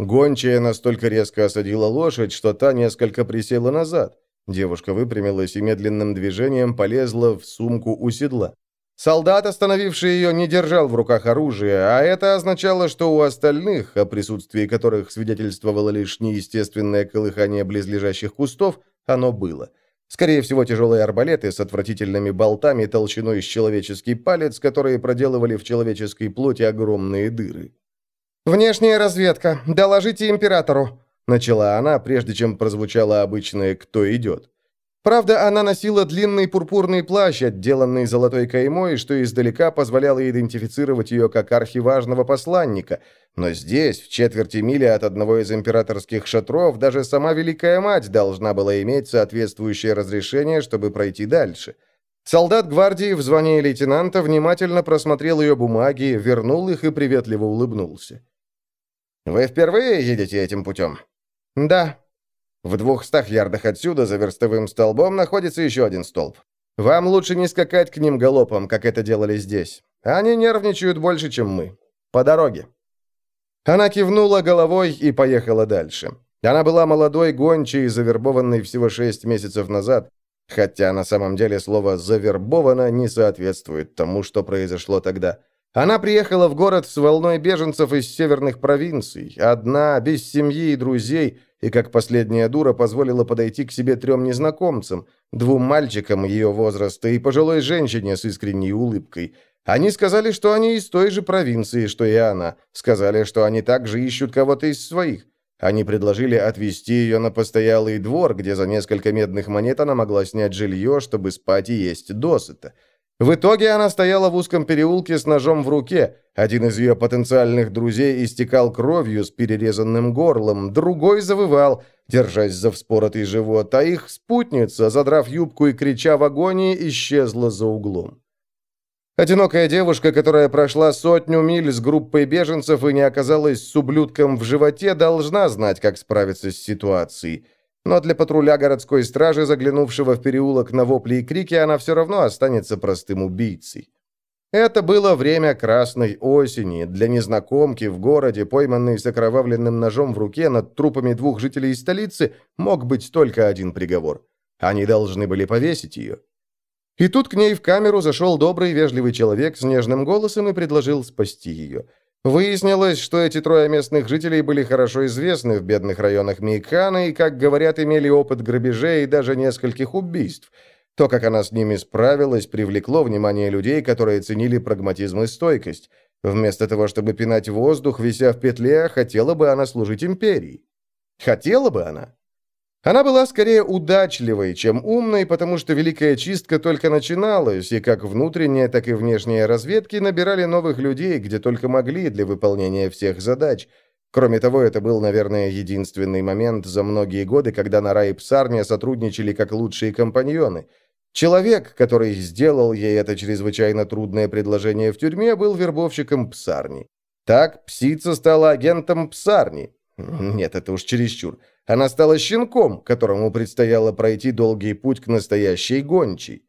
Гончая настолько резко осадила лошадь, что та несколько присела назад. Девушка выпрямилась и медленным движением полезла в сумку у седла. Солдат, остановивший ее, не держал в руках оружие, а это означало, что у остальных, о присутствии которых свидетельствовало лишь неестественное колыхание близлежащих кустов, оно было. Скорее всего, тяжелые арбалеты с отвратительными болтами толщиной с человеческий палец, которые проделывали в человеческой плоти огромные дыры. «Внешняя разведка. Доложите императору», — начала она, прежде чем прозвучало обычное «кто идет». Правда, она носила длинный пурпурный плащ, отделанный золотой каймой, что издалека позволяло идентифицировать ее как архиважного посланника. Но здесь, в четверти мили от одного из императорских шатров, даже сама Великая Мать должна была иметь соответствующее разрешение, чтобы пройти дальше. Солдат гвардии в звании лейтенанта внимательно просмотрел ее бумаги, вернул их и приветливо улыбнулся. «Вы впервые едете этим путем?» «Да», в двухстах ярдах отсюда, за верстовым столбом, находится еще один столб. Вам лучше не скакать к ним галопом, как это делали здесь. Они нервничают больше, чем мы. По дороге». Она кивнула головой и поехала дальше. Она была молодой гончей, завербованной всего шесть месяцев назад, хотя на самом деле слово «завербована» не соответствует тому, что произошло тогда. Она приехала в город с волной беженцев из северных провинций, одна, без семьи и друзей, и как последняя дура позволила подойти к себе трем незнакомцам, двум мальчикам ее возраста и пожилой женщине с искренней улыбкой. Они сказали, что они из той же провинции, что и она. Сказали, что они также ищут кого-то из своих. Они предложили отвезти ее на постоялый двор, где за несколько медных монет она могла снять жилье, чтобы спать и есть досыта. В итоге она стояла в узком переулке с ножом в руке. Один из ее потенциальных друзей истекал кровью с перерезанным горлом, другой завывал, держась за вспоротый живот, а их спутница, задрав юбку и крича в агонии, исчезла за углом. Одинокая девушка, которая прошла сотню миль с группой беженцев и не оказалась с ублюдком в животе, должна знать, как справиться с ситуацией. Но для патруля городской стражи, заглянувшего в переулок на вопли и крики, она все равно останется простым убийцей. Это было время красной осени. Для незнакомки в городе, пойманной с окровавленным ножом в руке над трупами двух жителей столицы, мог быть только один приговор. Они должны были повесить ее. И тут к ней в камеру зашел добрый вежливый человек с нежным голосом и предложил спасти ее. Выяснилось, что эти трое местных жителей были хорошо известны в бедных районах Мейкана и, как говорят, имели опыт грабежей и даже нескольких убийств. То, как она с ними справилась, привлекло внимание людей, которые ценили прагматизм и стойкость. Вместо того, чтобы пинать воздух, вися в петле, хотела бы она служить империи. Хотела бы она? Она была скорее удачливой, чем умной, потому что Великая Чистка только начиналась, и как внутренняя, так и внешняя разведки набирали новых людей, где только могли для выполнения всех задач. Кроме того, это был, наверное, единственный момент за многие годы, когда Нара и Псарня сотрудничали как лучшие компаньоны. Человек, который сделал ей это чрезвычайно трудное предложение в тюрьме, был вербовщиком Псарни. Так Псица стала агентом Псарни. Нет, это уж чересчур. Она стала щенком, которому предстояло пройти долгий путь к настоящей гончей.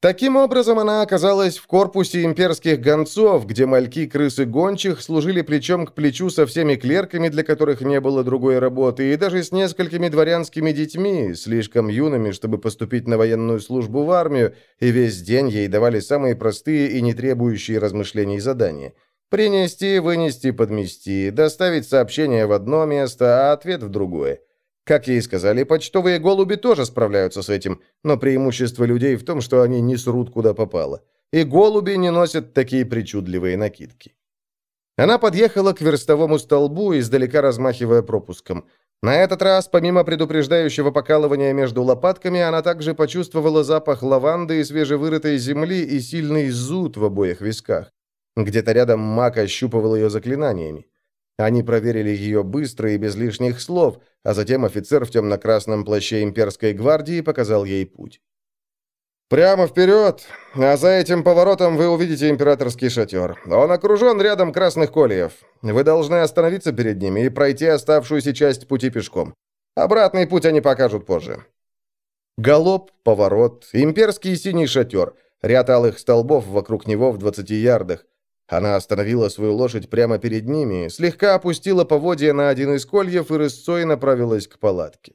Таким образом, она оказалась в корпусе имперских гонцов, где мальки-крысы гончих служили плечом к плечу со всеми клерками, для которых не было другой работы, и даже с несколькими дворянскими детьми, слишком юными, чтобы поступить на военную службу в армию, и весь день ей давали самые простые и не требующие размышлений задания. Принести, вынести, подмести, доставить сообщение в одно место, а ответ в другое. Как ей сказали, почтовые голуби тоже справляются с этим, но преимущество людей в том, что они не срут куда попало. И голуби не носят такие причудливые накидки. Она подъехала к верстовому столбу, издалека размахивая пропуском. На этот раз, помимо предупреждающего покалывания между лопатками, она также почувствовала запах лаванды и свежевырытой земли и сильный зуд в обоих висках. Где-то рядом маг ощупывал ее заклинаниями. Они проверили ее быстро и без лишних слов, а затем офицер в темно-красном плаще имперской гвардии показал ей путь. «Прямо вперед, а за этим поворотом вы увидите императорский шатер. Он окружен рядом красных кольев. Вы должны остановиться перед ними и пройти оставшуюся часть пути пешком. Обратный путь они покажут позже». Галоп, поворот, имперский синий шатер, ряд алых столбов вокруг него в 20 ярдах. Она остановила свою лошадь прямо перед ними, слегка опустила поводья на один из кольев и рысцой направилась к палатке.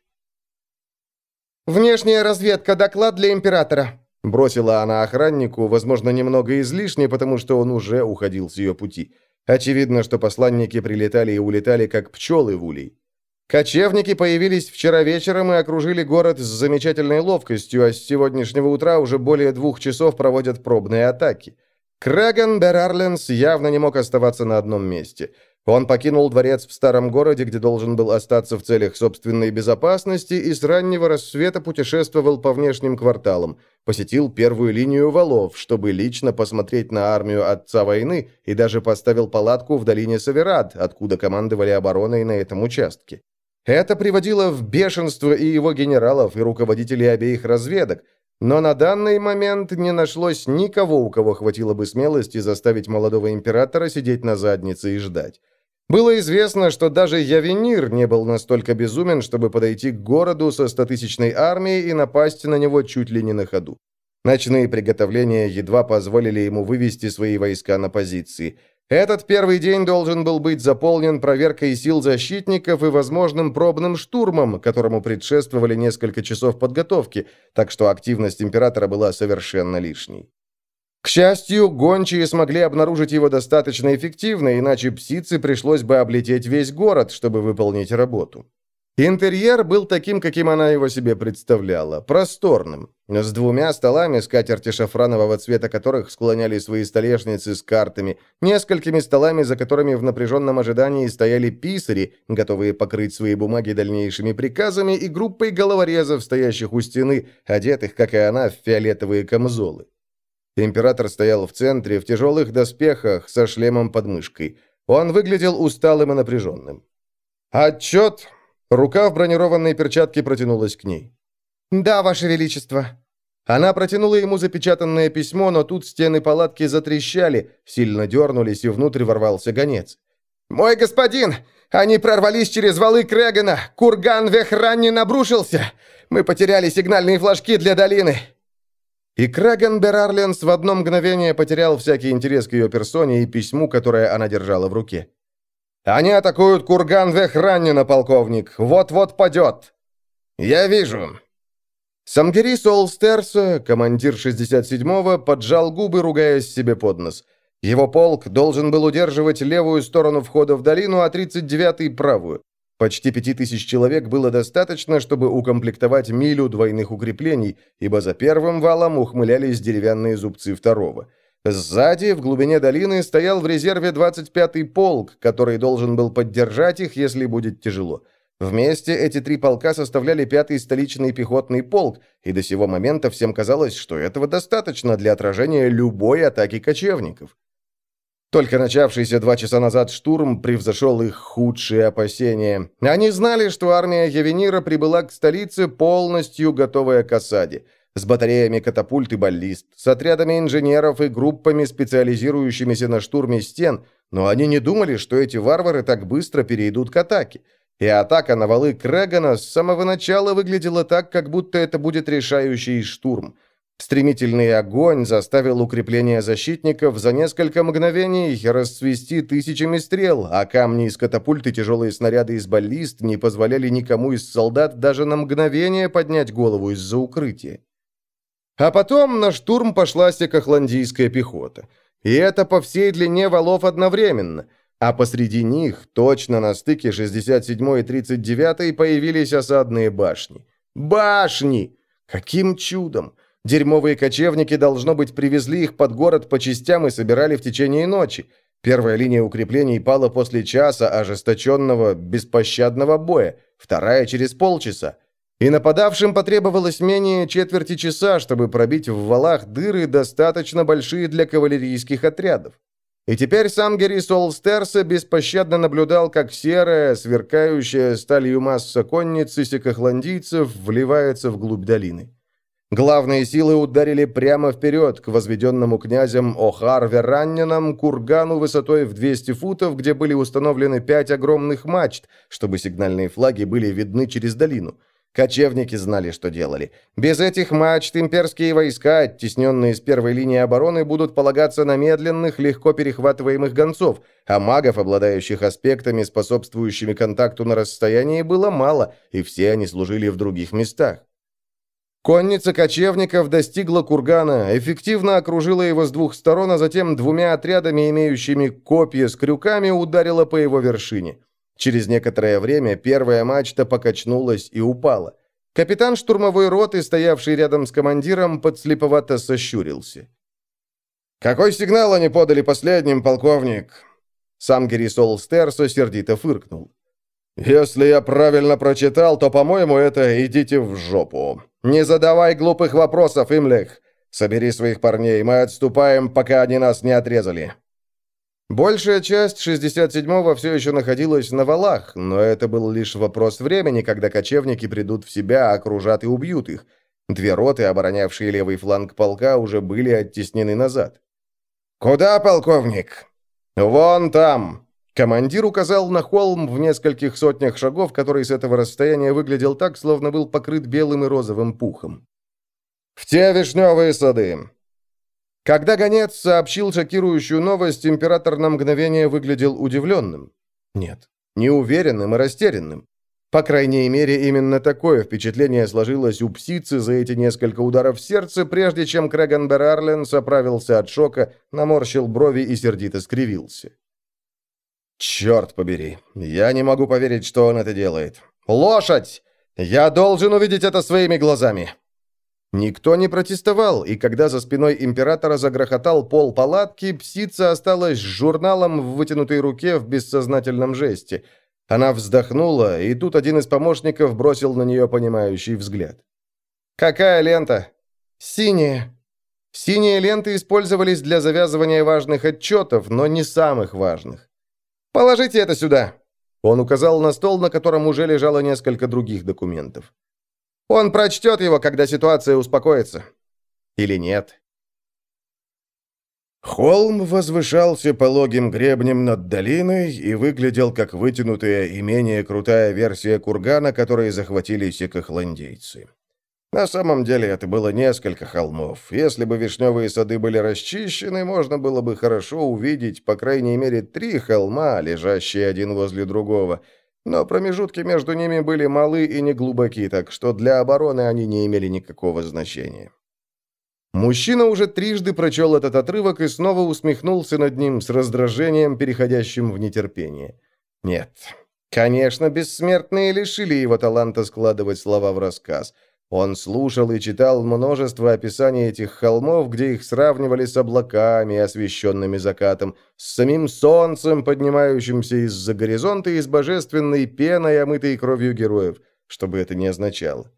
«Внешняя разведка, доклад для императора», — бросила она охраннику, возможно, немного излишне, потому что он уже уходил с ее пути. Очевидно, что посланники прилетали и улетали, как пчелы в улей. Кочевники появились вчера вечером и окружили город с замечательной ловкостью, а с сегодняшнего утра уже более двух часов проводят пробные атаки. Крэган Берарленс явно не мог оставаться на одном месте. Он покинул дворец в старом городе, где должен был остаться в целях собственной безопасности, и с раннего рассвета путешествовал по внешним кварталам, посетил первую линию валов, чтобы лично посмотреть на армию отца войны и даже поставил палатку в долине Саверад, откуда командовали обороной на этом участке. Это приводило в бешенство и его генералов, и руководителей обеих разведок, но на данный момент не нашлось никого, у кого хватило бы смелости заставить молодого императора сидеть на заднице и ждать. Было известно, что даже Явенир не был настолько безумен, чтобы подойти к городу со стотысячной армией и напасть на него чуть ли не на ходу. Ночные приготовления едва позволили ему вывести свои войска на позиции – этот первый день должен был быть заполнен проверкой сил защитников и возможным пробным штурмом, которому предшествовали несколько часов подготовки, так что активность императора была совершенно лишней. К счастью, гончие смогли обнаружить его достаточно эффективно, иначе псице пришлось бы облететь весь город, чтобы выполнить работу. Интерьер был таким, каким она его себе представляла, просторным, с двумя столами, скатерти шафранового цвета которых склоняли свои столешницы с картами, несколькими столами, за которыми в напряженном ожидании стояли писари, готовые покрыть свои бумаги дальнейшими приказами, и группой головорезов, стоящих у стены, одетых, как и она, в фиолетовые камзолы. Император стоял в центре, в тяжелых доспехах, со шлемом под мышкой. Он выглядел усталым и напряженным. «Отчет!» Рука в бронированной перчатке протянулась к ней. «Да, Ваше Величество». Она протянула ему запечатанное письмо, но тут стены палатки затрещали, сильно дернулись, и внутрь ворвался гонец. «Мой господин! Они прорвались через валы Крэгана! Курган Вехраннин обрушился! Мы потеряли сигнальные флажки для долины!» И Крэган Берарленс в одно мгновение потерял всякий интерес к ее персоне и письму, которое она держала в руке. Они атакуют курган Вехраннина, полковник. Вот-вот падет. Я вижу. Самгери Солстерса, командир 67-го, поджал губы, ругаясь себе под нос. Его полк должен был удерживать левую сторону входа в долину, а 39-й – правую. Почти пяти тысяч человек было достаточно, чтобы укомплектовать милю двойных укреплений, ибо за первым валом ухмылялись деревянные зубцы второго – Сзади, в глубине долины, стоял в резерве 25-й полк, который должен был поддержать их, если будет тяжело. Вместе эти три полка составляли пятый столичный пехотный полк, и до сего момента всем казалось, что этого достаточно для отражения любой атаки кочевников. Только начавшийся два часа назад штурм превзошел их худшие опасения. Они знали, что армия Явенира прибыла к столице полностью готовая к осаде – с батареями катапульт и баллист, с отрядами инженеров и группами, специализирующимися на штурме стен, но они не думали, что эти варвары так быстро перейдут к атаке. И атака на валы Крэгана с самого начала выглядела так, как будто это будет решающий штурм. Стремительный огонь заставил укрепление защитников за несколько мгновений расцвести тысячами стрел, а камни из катапульт и тяжелые снаряды из баллист не позволяли никому из солдат даже на мгновение поднять голову из-за укрытия. А потом на штурм пошла секохландийская пехота. И это по всей длине валов одновременно. А посреди них, точно на стыке 67 и 39 появились осадные башни. Башни! Каким чудом! Дерьмовые кочевники, должно быть, привезли их под город по частям и собирали в течение ночи. Первая линия укреплений пала после часа ожесточенного, беспощадного боя, вторая через полчаса. И нападавшим потребовалось менее четверти часа, чтобы пробить в валах дыры, достаточно большие для кавалерийских отрядов. И теперь сам Герри Солстерса беспощадно наблюдал, как серая, сверкающая сталью масса конницы секохландийцев вливается вглубь долины. Главные силы ударили прямо вперед, к возведенному князем Охар Вераннинам кургану высотой в 200 футов, где были установлены пять огромных мачт, чтобы сигнальные флаги были видны через долину – Кочевники знали, что делали. Без этих мачт имперские войска, оттесненные с первой линии обороны, будут полагаться на медленных, легко перехватываемых гонцов, а магов, обладающих аспектами, способствующими контакту на расстоянии, было мало, и все они служили в других местах. Конница кочевников достигла кургана, эффективно окружила его с двух сторон, а затем двумя отрядами, имеющими копья с крюками, ударила по его вершине. Через некоторое время первая мачта покачнулась и упала. Капитан штурмовой роты, стоявший рядом с командиром, подслеповато сощурился. «Какой сигнал они подали последним, полковник?» Сам Герисол Стерсо сердито фыркнул. «Если я правильно прочитал, то, по-моему, это «идите в жопу». Не задавай глупых вопросов, Имлех. Собери своих парней, мы отступаем, пока они нас не отрезали». Большая часть 67-го все еще находилась на валах, но это был лишь вопрос времени, когда кочевники придут в себя, окружат и убьют их. Две роты, оборонявшие левый фланг полка, уже были оттеснены назад. «Куда, полковник?» «Вон там!» Командир указал на холм в нескольких сотнях шагов, который с этого расстояния выглядел так, словно был покрыт белым и розовым пухом. «В те вишневые сады!» Когда гонец сообщил шокирующую новость, император на мгновение выглядел удивленным. Нет, неуверенным и растерянным. По крайней мере, именно такое впечатление сложилось у псицы за эти несколько ударов сердца, прежде чем Крэган Берарлен оправился от шока, наморщил брови и сердито скривился. «Черт побери! Я не могу поверить, что он это делает! Лошадь! Я должен увидеть это своими глазами!» Никто не протестовал, и когда за спиной императора загрохотал пол палатки, псица осталась с журналом в вытянутой руке в бессознательном жесте. Она вздохнула, и тут один из помощников бросил на нее понимающий взгляд. «Какая лента?» «Синяя». Синие ленты использовались для завязывания важных отчетов, но не самых важных. «Положите это сюда!» Он указал на стол, на котором уже лежало несколько других документов. «Он прочтет его, когда ситуация успокоится. Или нет?» Холм возвышался пологим гребнем над долиной и выглядел как вытянутая и менее крутая версия кургана, который захватили секохландейцы. На самом деле это было несколько холмов. Если бы вишневые сады были расчищены, можно было бы хорошо увидеть, по крайней мере, три холма, лежащие один возле другого. Но промежутки между ними были малы и неглубоки, так что для обороны они не имели никакого значения. Мужчина уже трижды прочел этот отрывок и снова усмехнулся над ним с раздражением, переходящим в нетерпение. Нет, конечно, бессмертные лишили его таланта складывать слова в рассказ – он слушал и читал множество описаний этих холмов, где их сравнивали с облаками, освещенными закатом, с самим солнцем, поднимающимся из-за горизонта и с божественной пеной, омытой кровью героев, что бы это ни означало.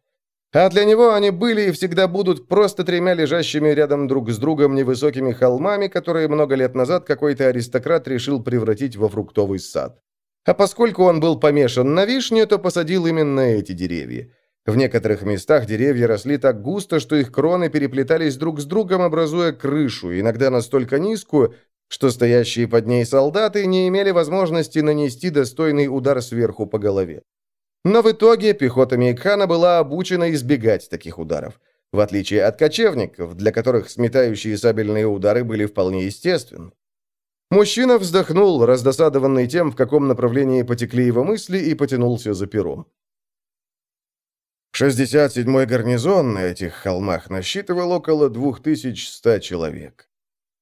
А для него они были и всегда будут просто тремя лежащими рядом друг с другом невысокими холмами, которые много лет назад какой-то аристократ решил превратить во фруктовый сад. А поскольку он был помешан на вишне, то посадил именно эти деревья. В некоторых местах деревья росли так густо, что их кроны переплетались друг с другом, образуя крышу, иногда настолько низкую, что стоящие под ней солдаты не имели возможности нанести достойный удар сверху по голове. Но в итоге пехота Мейкхана была обучена избегать таких ударов, в отличие от кочевников, для которых сметающие сабельные удары были вполне естественны. Мужчина вздохнул, раздосадованный тем, в каком направлении потекли его мысли, и потянулся за пером. 67-й гарнизон на этих холмах насчитывал около 2100 человек.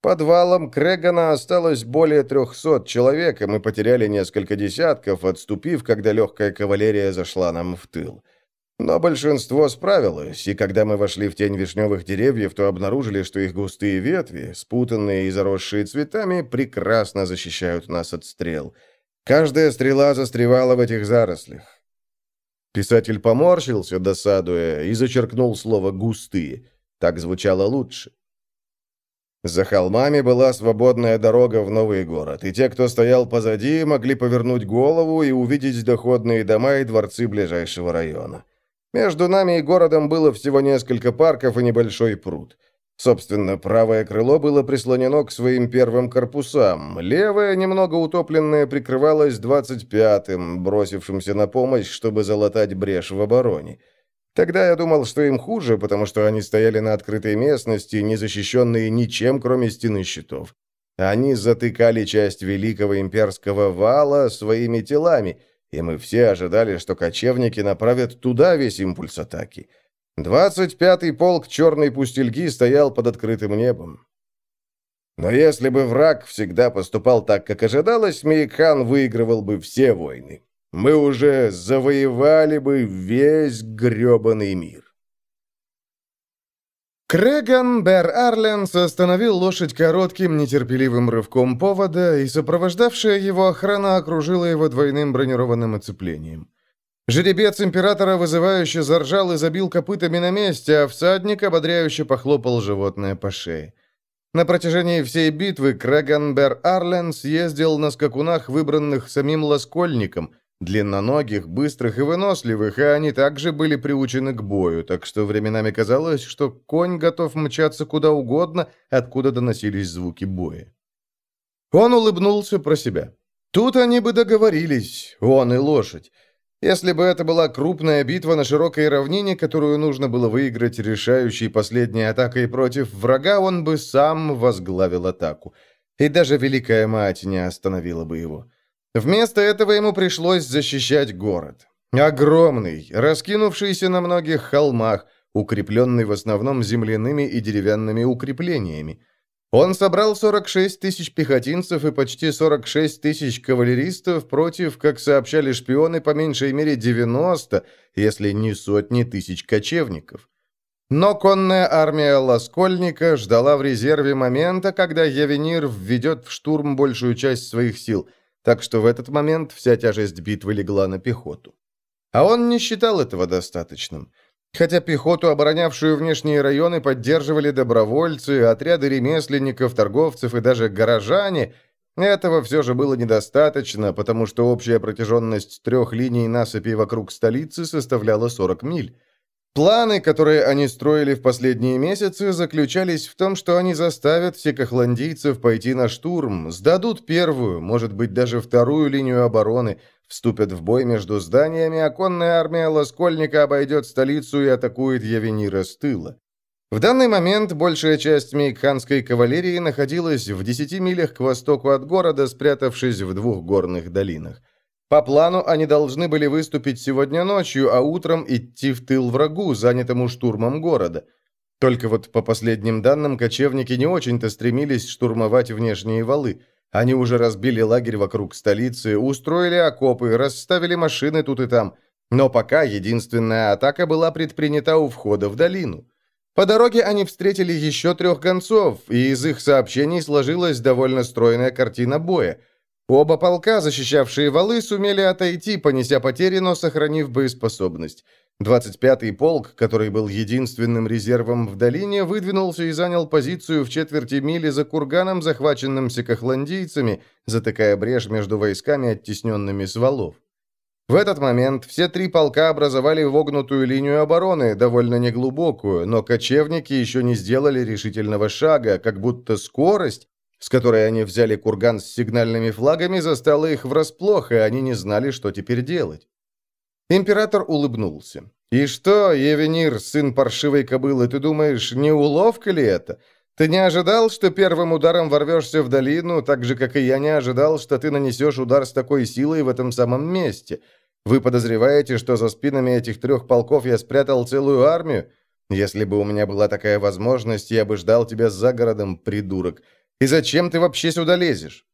Подвалом Крегана осталось более 300 человек, и мы потеряли несколько десятков, отступив, когда легкая кавалерия зашла нам в тыл. Но большинство справилось, и когда мы вошли в тень вишневых деревьев, то обнаружили, что их густые ветви, спутанные и заросшие цветами, прекрасно защищают нас от стрел. Каждая стрела застревала в этих зарослях. Писатель поморщился, досадуя, и зачеркнул слово «густые». Так звучало лучше. За холмами была свободная дорога в новый город, и те, кто стоял позади, могли повернуть голову и увидеть доходные дома и дворцы ближайшего района. Между нами и городом было всего несколько парков и небольшой пруд. Собственно, правое крыло было прислонено к своим первым корпусам, левое, немного утопленное, прикрывалось 25-м, бросившимся на помощь, чтобы залатать брешь в обороне. Тогда я думал, что им хуже, потому что они стояли на открытой местности, не защищенные ничем, кроме стены щитов. Они затыкали часть Великого Имперского Вала своими телами, и мы все ожидали, что кочевники направят туда весь импульс атаки. 25-й полк Черной Пустельги стоял под открытым небом. Но если бы враг всегда поступал так, как ожидалось, Мейкхан выигрывал бы все войны. Мы уже завоевали бы весь грёбаный мир. Крэган Бер Арленс остановил лошадь коротким, нетерпеливым рывком повода, и сопровождавшая его охрана окружила его двойным бронированным оцеплением. Жеребец императора вызывающе заржал и забил копытами на месте, а всадник ободряюще похлопал животное по шее. На протяжении всей битвы Крэган Бер Арленс ездил на скакунах, выбранных самим Лоскольником, Длинноногих, быстрых и выносливых, и они также были приучены к бою, так что временами казалось, что конь готов мчаться куда угодно, откуда доносились звуки боя. Он улыбнулся про себя. Тут они бы договорились, он и лошадь. Если бы это была крупная битва на широкой равнине, которую нужно было выиграть решающей последней атакой против врага, он бы сам возглавил атаку. И даже Великая Мать не остановила бы его. Вместо этого ему пришлось защищать город. Огромный, раскинувшийся на многих холмах, укрепленный в основном земляными и деревянными укреплениями. Он собрал 46 тысяч пехотинцев и почти 46 тысяч кавалеристов против, как сообщали шпионы, по меньшей мере 90, если не сотни тысяч кочевников. Но конная армия Ласкольника ждала в резерве момента, когда Явенир введет в штурм большую часть своих сил – так что в этот момент вся тяжесть битвы легла на пехоту. А он не считал этого достаточным. Хотя пехоту, оборонявшую внешние районы, поддерживали добровольцы, отряды ремесленников, торговцев и даже горожане, этого все же было недостаточно, потому что общая протяженность трех линий насыпи вокруг столицы составляла 40 миль. Планы, которые они строили в последние месяцы, заключались в том, что они заставят секохландийцев пойти на штурм, сдадут первую, может быть, даже вторую линию обороны, вступят в бой между зданиями, а конная армия Лоскольника обойдет столицу и атакует Явенира с тыла. В данный момент большая часть мейкханской кавалерии находилась в 10 милях к востоку от города, спрятавшись в двух горных долинах. По плану они должны были выступить сегодня ночью, а утром идти в тыл врагу, занятому штурмом города. Только вот по последним данным, кочевники не очень-то стремились штурмовать внешние валы. Они уже разбили лагерь вокруг столицы, устроили окопы, расставили машины тут и там. Но пока единственная атака была предпринята у входа в долину. По дороге они встретили еще трех гонцов, и из их сообщений сложилась довольно стройная картина боя – Оба полка, защищавшие валы, сумели отойти, понеся потери, но сохранив боеспособность. 25-й полк, который был единственным резервом в долине, выдвинулся и занял позицию в четверти мили за курганом, захваченным секохландийцами, затыкая брешь между войсками, оттесненными с валов. В этот момент все три полка образовали вогнутую линию обороны, довольно неглубокую, но кочевники еще не сделали решительного шага, как будто скорость, с которой они взяли курган с сигнальными флагами, застала их врасплох, и они не знали, что теперь делать. Император улыбнулся. «И что, Евенир, сын паршивой кобылы, ты думаешь, не уловка ли это? Ты не ожидал, что первым ударом ворвешься в долину, так же, как и я не ожидал, что ты нанесешь удар с такой силой в этом самом месте? Вы подозреваете, что за спинами этих трех полков я спрятал целую армию? Если бы у меня была такая возможность, я бы ждал тебя за городом, придурок. И зачем ты вообще сюда лезешь?»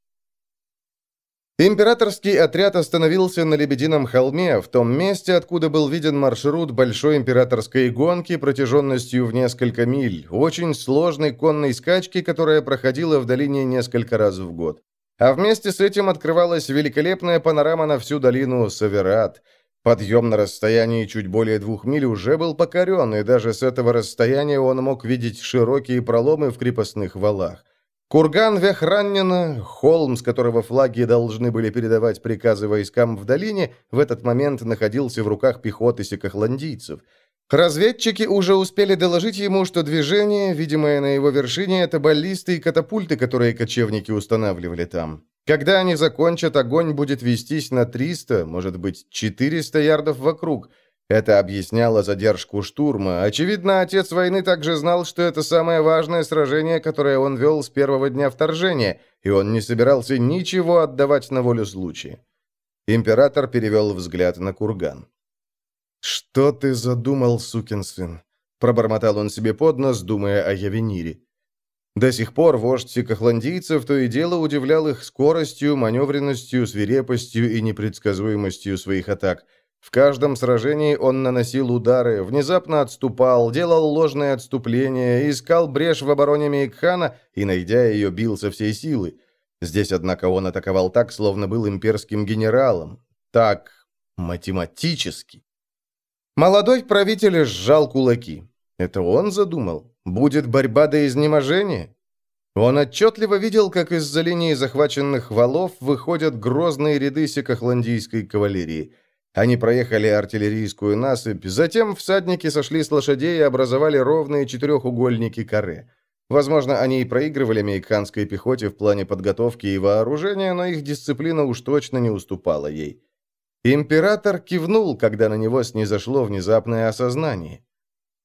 Императорский отряд остановился на Лебедином холме, в том месте, откуда был виден маршрут большой императорской гонки протяженностью в несколько миль, очень сложной конной скачки, которая проходила в долине несколько раз в год. А вместе с этим открывалась великолепная панорама на всю долину Саверат. Подъем на расстоянии чуть более двух миль уже был покорен, и даже с этого расстояния он мог видеть широкие проломы в крепостных валах. Курган Вехраннина, холм, с которого флаги должны были передавать приказы войскам в долине, в этот момент находился в руках пехоты секохландийцев. Разведчики уже успели доложить ему, что движение, видимое на его вершине, это баллисты и катапульты, которые кочевники устанавливали там. Когда они закончат, огонь будет вестись на 300, может быть, 400 ярдов вокруг. Это объясняло задержку штурма. Очевидно, отец войны также знал, что это самое важное сражение, которое он вел с первого дня вторжения, и он не собирался ничего отдавать на волю случая. Император перевел взгляд на курган. «Что ты задумал, сукин сын?» Пробормотал он себе под нос, думая о Явенире. До сих пор вождь сикохландийцев то и дело удивлял их скоростью, маневренностью, свирепостью и непредсказуемостью своих атак – в каждом сражении он наносил удары, внезапно отступал, делал ложные отступления, искал брешь в обороне Мейкхана и, найдя ее, бил со всей силы. Здесь, однако, он атаковал так, словно был имперским генералом. Так, математически. Молодой правитель сжал кулаки. Это он задумал? Будет борьба до изнеможения? Он отчетливо видел, как из-за линии захваченных валов выходят грозные ряды секохландийской кавалерии – они проехали артиллерийскую насыпь, затем всадники сошли с лошадей и образовали ровные четырехугольники каре. Возможно, они и проигрывали американской пехоте в плане подготовки и вооружения, но их дисциплина уж точно не уступала ей. Император кивнул, когда на него снизошло внезапное осознание.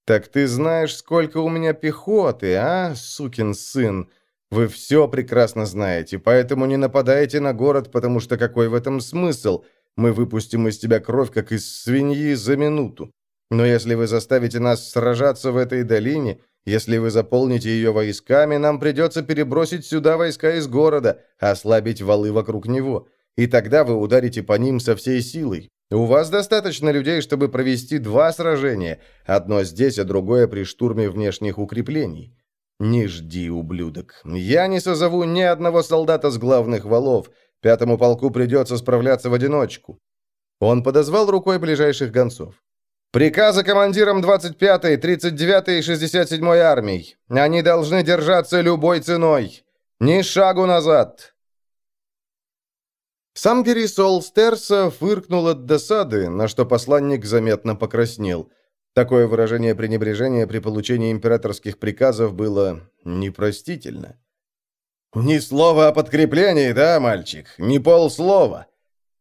«Так ты знаешь, сколько у меня пехоты, а, сукин сын? Вы все прекрасно знаете, поэтому не нападайте на город, потому что какой в этом смысл?» Мы выпустим из тебя кровь, как из свиньи, за минуту. Но если вы заставите нас сражаться в этой долине, если вы заполните ее войсками, нам придется перебросить сюда войска из города, ослабить валы вокруг него. И тогда вы ударите по ним со всей силой. У вас достаточно людей, чтобы провести два сражения, одно здесь, а другое при штурме внешних укреплений. Не жди, ублюдок. Я не созову ни одного солдата с главных валов, Пятому полку придется справляться в одиночку». Он подозвал рукой ближайших гонцов. «Приказы командирам 25-й, 39-й и 67-й армий. Они должны держаться любой ценой. Ни шагу назад!» Сам Герисол Стерса фыркнул от досады, на что посланник заметно покраснел. Такое выражение пренебрежения при получении императорских приказов было непростительно. «Ни слова о подкреплении, да, мальчик? Ни полслова.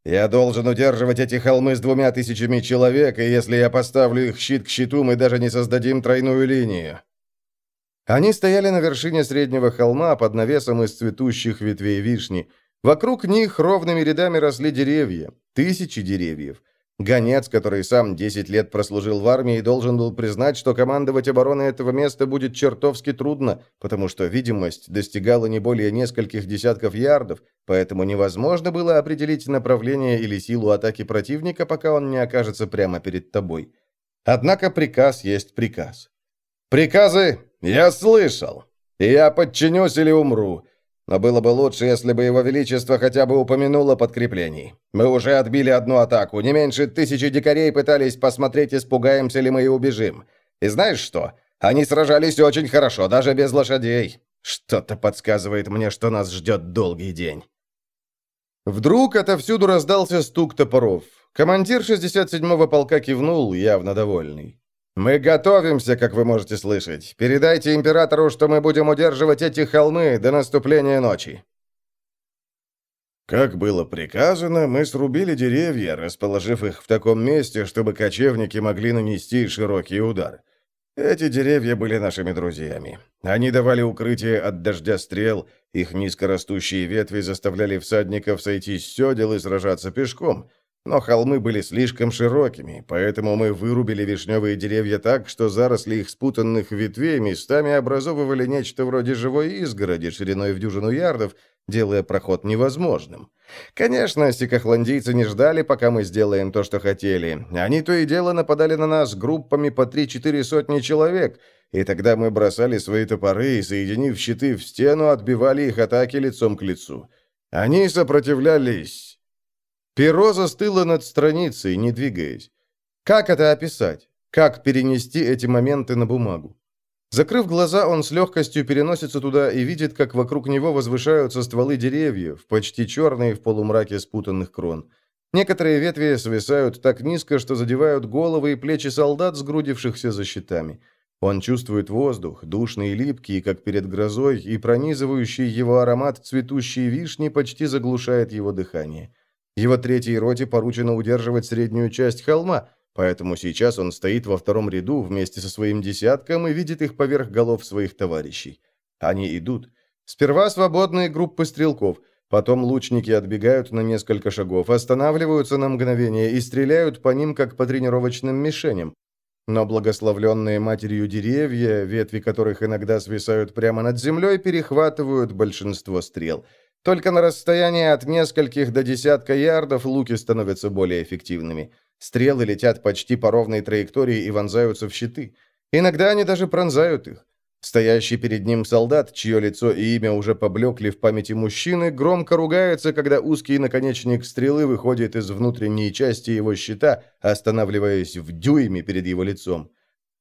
Я должен удерживать эти холмы с двумя тысячами человек, и если я поставлю их щит к щиту, мы даже не создадим тройную линию». Они стояли на вершине среднего холма под навесом из цветущих ветвей вишни. Вокруг них ровными рядами росли деревья, тысячи деревьев. Гонец, который сам 10 лет прослужил в армии, должен был признать, что командовать обороной этого места будет чертовски трудно, потому что видимость достигала не более нескольких десятков ярдов, поэтому невозможно было определить направление или силу атаки противника, пока он не окажется прямо перед тобой. Однако приказ есть приказ. «Приказы я слышал, я подчинюсь или умру. Но было бы лучше, если бы его величество хотя бы упомянуло подкреплений. Мы уже отбили одну атаку. Не меньше тысячи дикарей пытались посмотреть, испугаемся ли мы и убежим. И знаешь что? Они сражались очень хорошо, даже без лошадей. Что-то подсказывает мне, что нас ждет долгий день. Вдруг отовсюду раздался стук топоров. Командир 67-го полка кивнул, явно довольный. «Мы готовимся, как вы можете слышать. Передайте императору, что мы будем удерживать эти холмы до наступления ночи». Как было приказано, мы срубили деревья, расположив их в таком месте, чтобы кочевники могли нанести широкий удар. Эти деревья были нашими друзьями. Они давали укрытие от дождя стрел, их низкорастущие ветви заставляли всадников сойти с седел и сражаться пешком – но холмы были слишком широкими, поэтому мы вырубили вишневые деревья так, что заросли их спутанных ветвей местами образовывали нечто вроде живой изгороди шириной в дюжину ярдов, делая проход невозможным. Конечно, сикохландийцы не ждали, пока мы сделаем то, что хотели. Они то и дело нападали на нас группами по три-четыре сотни человек, и тогда мы бросали свои топоры и, соединив щиты в стену, отбивали их атаки лицом к лицу. Они сопротивлялись Перо застыло над страницей, не двигаясь. Как это описать? Как перенести эти моменты на бумагу? Закрыв глаза, он с легкостью переносится туда и видит, как вокруг него возвышаются стволы деревьев, почти черные в полумраке спутанных крон. Некоторые ветви свисают так низко, что задевают головы и плечи солдат, сгрудившихся за щитами. Он чувствует воздух, душный и липкий, как перед грозой, и пронизывающий его аромат цветущей вишни почти заглушает его дыхание. Его третьей роте поручено удерживать среднюю часть холма, поэтому сейчас он стоит во втором ряду вместе со своим десятком и видит их поверх голов своих товарищей. Они идут. Сперва свободные группы стрелков, потом лучники отбегают на несколько шагов, останавливаются на мгновение и стреляют по ним, как по тренировочным мишеням. Но благословленные матерью деревья, ветви которых иногда свисают прямо над землей, перехватывают большинство стрел. Только на расстоянии от нескольких до десятка ярдов луки становятся более эффективными. Стрелы летят почти по ровной траектории и вонзаются в щиты. Иногда они даже пронзают их. Стоящий перед ним солдат, чье лицо и имя уже поблекли в памяти мужчины, громко ругается, когда узкий наконечник стрелы выходит из внутренней части его щита, останавливаясь в дюйме перед его лицом.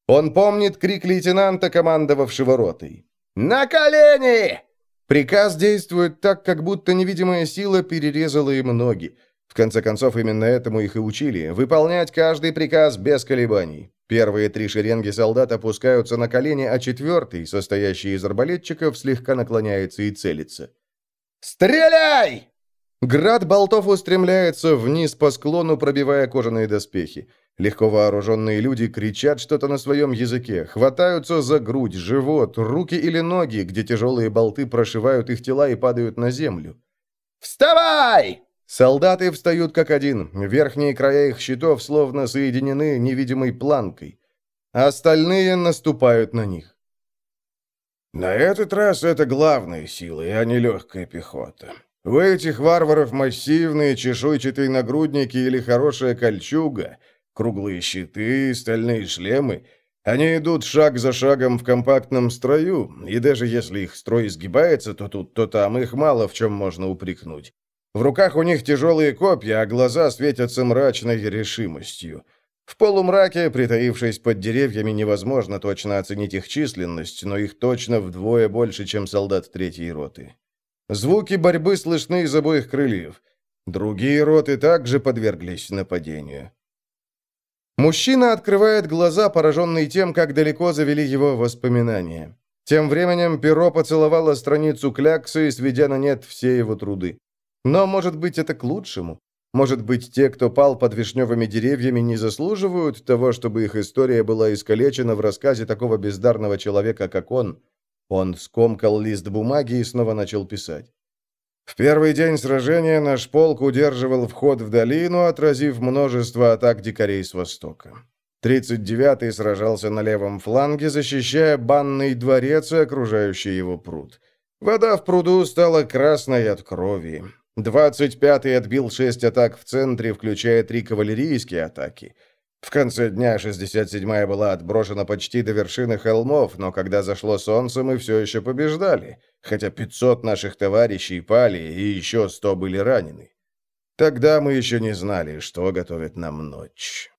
Он помнит крик лейтенанта, командовавшего ротой. «На колени!» Приказ действует так, как будто невидимая сила перерезала им ноги. В конце концов, именно этому их и учили – выполнять каждый приказ без колебаний. Первые три шеренги солдат опускаются на колени, а четвертый, состоящий из арбалетчиков, слегка наклоняется и целится. «Стреляй!» Град болтов устремляется вниз по склону, пробивая кожаные доспехи. Легко вооруженные люди кричат что-то на своем языке, хватаются за грудь, живот, руки или ноги, где тяжелые болты прошивают их тела и падают на землю. «Вставай!» Солдаты встают как один, верхние края их щитов словно соединены невидимой планкой. Остальные наступают на них. На этот раз это главная сила, а не легкая пехота. У этих варваров массивные чешуйчатые нагрудники или хорошая кольчуга, круглые щиты, стальные шлемы. Они идут шаг за шагом в компактном строю, и даже если их строй изгибается то тут, то там, их мало в чем можно упрекнуть. В руках у них тяжелые копья, а глаза светятся мрачной решимостью. В полумраке, притаившись под деревьями, невозможно точно оценить их численность, но их точно вдвое больше, чем солдат третьей роты. Звуки борьбы слышны из обоих крыльев. Другие роты также подверглись нападению. Мужчина открывает глаза, пораженный тем, как далеко завели его воспоминания. Тем временем перо поцеловало страницу кляксы, сведя на нет все его труды. Но, может быть, это к лучшему? Может быть, те, кто пал под вишневыми деревьями, не заслуживают того, чтобы их история была искалечена в рассказе такого бездарного человека, как он? Он скомкал лист бумаги и снова начал писать. В первый день сражения наш полк удерживал вход в долину, отразив множество атак дикарей с востока. 39-й сражался на левом фланге, защищая банный дворец и окружающий его пруд. Вода в пруду стала красной от крови. 25-й отбил 6 атак в центре, включая три кавалерийские атаки. В конце дня 67-я была отброшена почти до вершины холмов, но когда зашло солнце, мы все еще побеждали, хотя 500 наших товарищей пали и еще 100 были ранены. Тогда мы еще не знали, что готовит нам ночь.